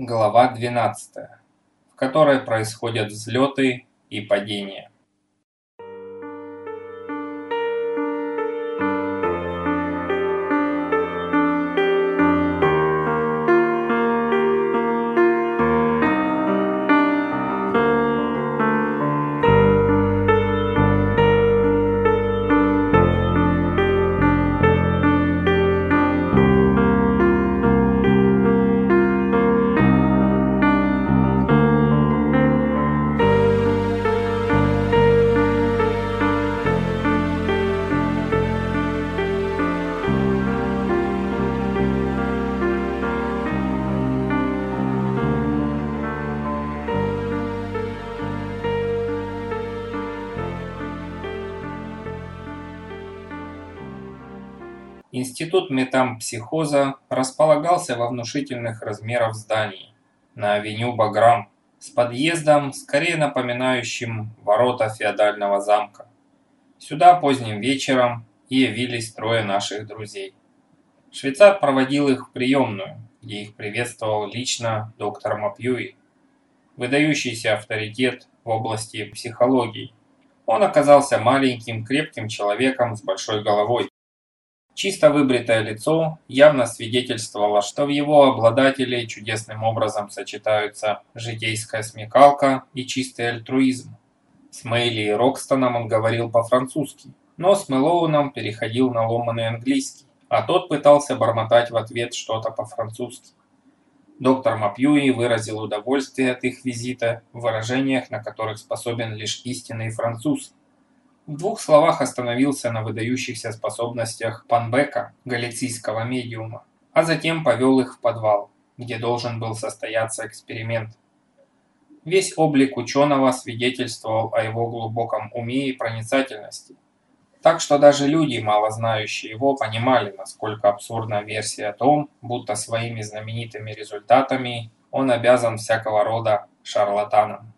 Глава 12, в которой происходят взлеты и падения. Институт метампсихоза располагался во внушительных размерах здании на авеню Баграм с подъездом, скорее напоминающим ворота феодального замка. Сюда поздним вечером и явились трое наших друзей. Швейцар проводил их в приемную, где их приветствовал лично доктор Мапьюи, выдающийся авторитет в области психологии. Он оказался маленьким, крепким человеком с большой головой, Чисто выбритое лицо явно свидетельствовало, что в его обладателе чудесным образом сочетаются житейская смекалка и чистый альтруизм. С Мэйли и Рокстоном он говорил по-французски, но с Мэлоуном переходил на ломаный английский, а тот пытался бормотать в ответ что-то по-французски. Доктор Мапьюи выразил удовольствие от их визита в выражениях, на которых способен лишь истинный француз, в двух словах остановился на выдающихся способностях Панбека, галицийского медиума, а затем повел их в подвал, где должен был состояться эксперимент. Весь облик ученого свидетельствовал о его глубоком уме и проницательности. Так что даже люди, мало знающие его, понимали, насколько абсурдна версия о том, будто своими знаменитыми результатами он обязан всякого рода шарлатанам.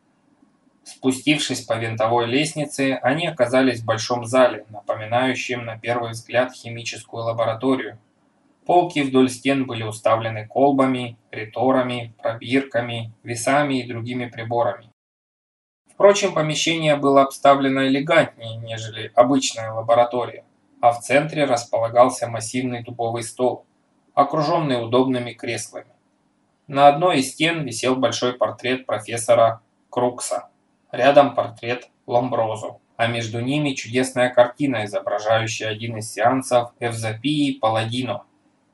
Спустившись по винтовой лестнице, они оказались в большом зале, напоминающем на первый взгляд химическую лабораторию. Полки вдоль стен были уставлены колбами, приторами, пробирками, весами и другими приборами. Впрочем, помещение было обставлено элегантнее, нежели обычная лаборатория, а в центре располагался массивный дубовый стол, окруженный удобными креслами. На одной из стен висел большой портрет профессора Крукса. Рядом портрет Ламброзо, а между ними чудесная картина, изображающая один из сеансов Эвзопии Паладино.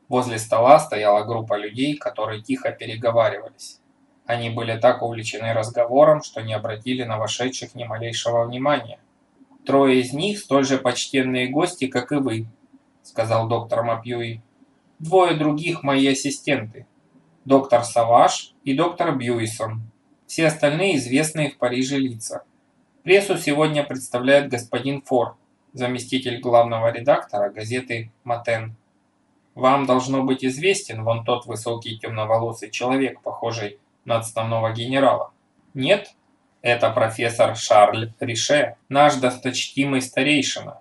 Возле стола стояла группа людей, которые тихо переговаривались. Они были так увлечены разговором, что не обратили на вошедших ни малейшего внимания. «Трое из них столь же почтенные гости, как и вы», — сказал доктор Мапьюи. «Двое других мои ассистенты. Доктор Саваш и доктор Бьюисон. Все остальные известные в Париже лица. Прессу сегодня представляет господин Фор, заместитель главного редактора газеты «Матен». Вам должно быть известен вон тот высокий темноволосый человек, похожий на отставного генерала. Нет? Это профессор Шарль Рише, наш досточтимый старейшина.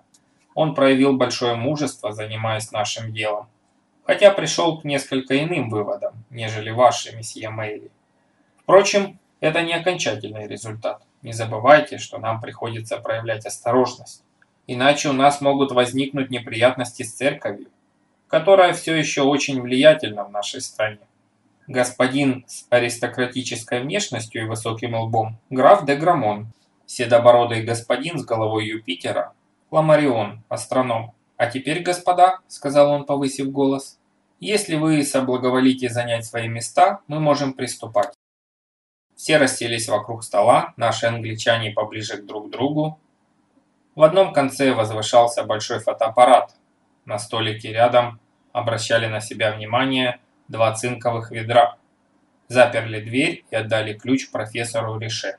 Он проявил большое мужество, занимаясь нашим делом, хотя пришел к несколько иным выводам, нежели ваши, месье Мейли. Впрочем, это не окончательный результат. Не забывайте, что нам приходится проявлять осторожность. Иначе у нас могут возникнуть неприятности с церковью, которая все еще очень влиятельна в нашей стране. Господин с аристократической внешностью и высоким лбом, граф де Грамон, седобородый господин с головой Юпитера, Ламарион, астроном. «А теперь, господа», — сказал он, повысив голос, — «если вы соблаговолите занять свои места, мы можем приступать». Все расселись вокруг стола, наши англичане поближе друг к другу. В одном конце возвышался большой фотоаппарат. На столике рядом обращали на себя внимание два цинковых ведра. Заперли дверь и отдали ключ профессору Рише.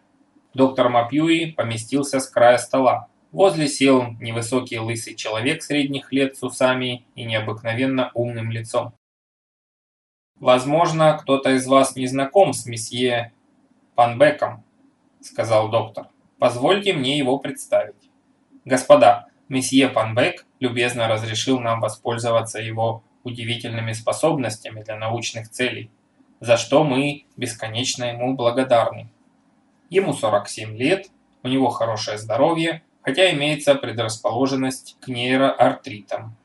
Доктор Мапьюи поместился с края стола. Возле сел невысокий лысый человек средних лет с усами и необыкновенно умным лицом. Возможно, кто-то из вас не знаком с месье Панбеком», — сказал доктор. «Позвольте мне его представить. Господа, месье Панбек любезно разрешил нам воспользоваться его удивительными способностями для научных целей. за что мы бесконечно ему благодарны. Ему 47 лет, у него хорошее здоровье, хотя имеется предрасположенность к нейроартритам.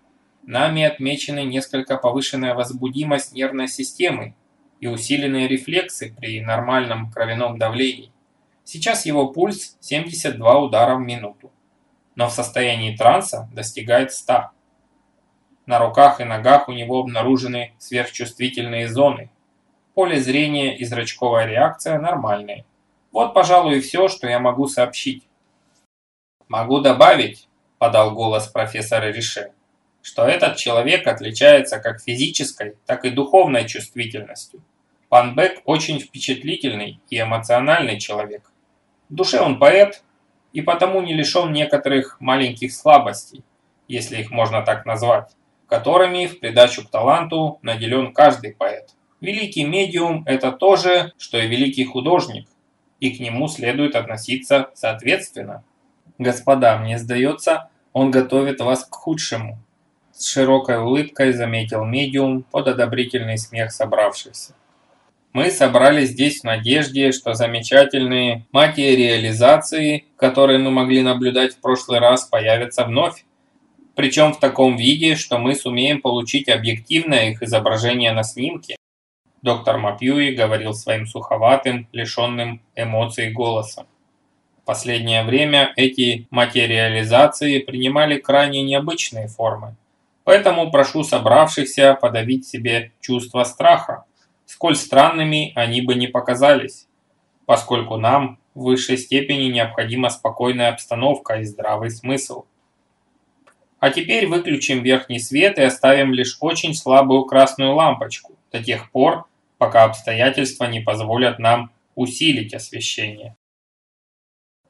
Нами отмечены несколько повышенная возбудимость нервной системы и усиленные рефлексы при нормальном кровяном давлении. Сейчас его пульс 72 удара в минуту, но в состоянии транса достигает 100. На руках и ногах у него обнаружены сверхчувствительные зоны. Поле зрения и зрачковая реакция нормальные. Вот, пожалуй, и все, что я могу сообщить. «Могу добавить», – подал голос профессора Рише, «что этот человек отличается как физической, так и духовной чувствительностью. Пан Бек очень впечатлительный и эмоциональный человек. В душе он поэт и потому не лишен некоторых маленьких слабостей, если их можно так назвать, которыми в придачу к таланту наделен каждый поэт. Великий медиум – это то же, что и великий художник, и к нему следует относиться соответственно. Господа, мне сдается, он готовит вас к худшему. С широкой улыбкой заметил медиум под одобрительный смех собравшихся. Мы собрались здесь в надежде, что замечательные материализации, которые мы могли наблюдать в прошлый раз, появятся вновь. Причем в таком виде, что мы сумеем получить объективное их изображение на снимке. Доктор Мапьюи говорил своим суховатым, лишенным эмоций голосом. В последнее время эти материализации принимали крайне необычные формы. Поэтому прошу собравшихся подавить себе чувство страха, сколь странными они бы не показались, поскольку нам в высшей степени необходима спокойная обстановка и здравый смысл. А теперь выключим верхний свет и оставим лишь очень слабую красную лампочку до тех пор, пока обстоятельства не позволят нам усилить освещение.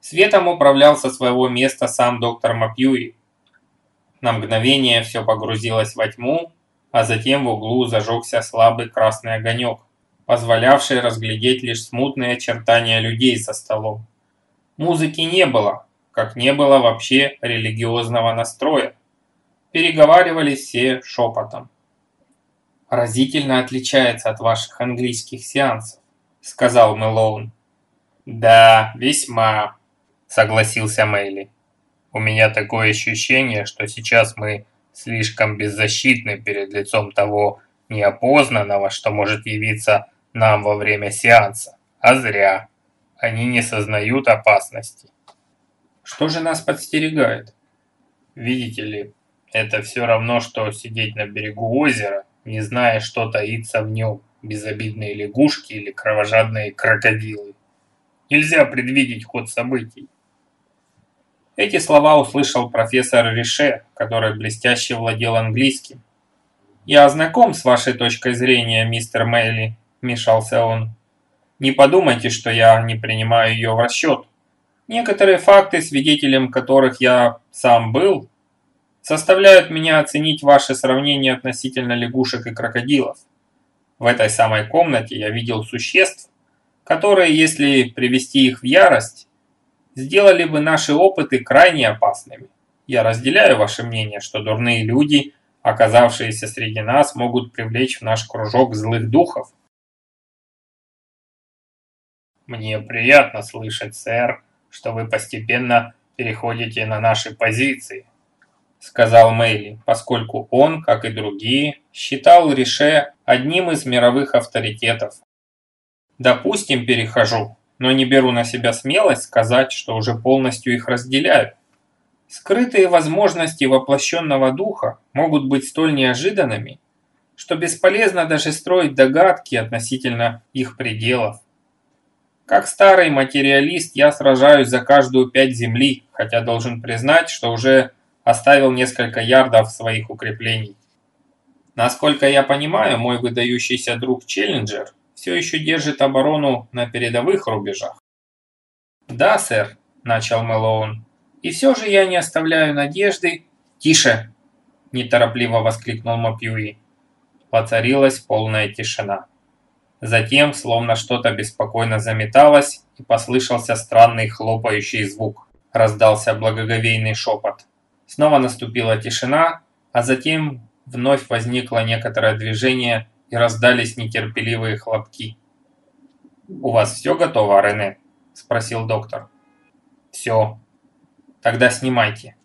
Светом управлял со своего места сам доктор Мапьюи. На мгновение все погрузилось во тьму, а затем в углу зажегся слабый красный огонек, позволявший разглядеть лишь смутные очертания людей за столом. Музыки не было, как не было вообще религиозного настроя. Переговаривались все шепотом разительно отличается от ваших английских сеансов», — сказал Мэлоун. «Да, весьма», — согласился Мэйли. «У меня такое ощущение, что сейчас мы слишком беззащитны перед лицом того неопознанного, что может явиться нам во время сеанса. А зря. Они не сознают опасности. Что же нас подстерегает? Видите ли, это все равно, что сидеть на берегу озера не зная, что таится в нем, безобидные лягушки или кровожадные крокодилы. Нельзя предвидеть ход событий. Эти слова услышал профессор Рише, который блестяще владел английским. «Я знаком с вашей точкой зрения, мистер Мэйли», – вмешался он. «Не подумайте, что я не принимаю ее в расчет. Некоторые факты, свидетелем которых я сам был, составляют меня оценить ваше сравнение относительно лягушек и крокодилов. В этой самой комнате я видел существ, которые, если привести их в ярость, сделали бы наши опыты крайне опасными. Я разделяю ваше мнение, что дурные люди, оказавшиеся среди нас, могут привлечь в наш кружок злых духов. Мне приятно слышать, сэр, что вы постепенно переходите на наши позиции сказал Мэйли, поскольку он, как и другие, считал Рише одним из мировых авторитетов. Допустим, перехожу, но не беру на себя смелость сказать, что уже полностью их разделяю. Скрытые возможности воплощенного духа могут быть столь неожиданными, что бесполезно даже строить догадки относительно их пределов. Как старый материалист я сражаюсь за каждую пять земли, хотя должен признать, что уже оставил несколько ярдов своих укреплений. Насколько я понимаю, мой выдающийся друг Челленджер все еще держит оборону на передовых рубежах. «Да, сэр», – начал Мэлоун, – «и все же я не оставляю надежды...» «Тише!» – неторопливо воскликнул Мапьюи. Воцарилась полная тишина. Затем, словно что-то беспокойно заметалось, и послышался странный хлопающий звук. Раздался благоговейный шепот. Снова наступила тишина, а затем вновь возникло некоторое движение и раздались нетерпеливые хлопки. «У вас все готово, Рене?» – спросил доктор. «Все. Тогда снимайте».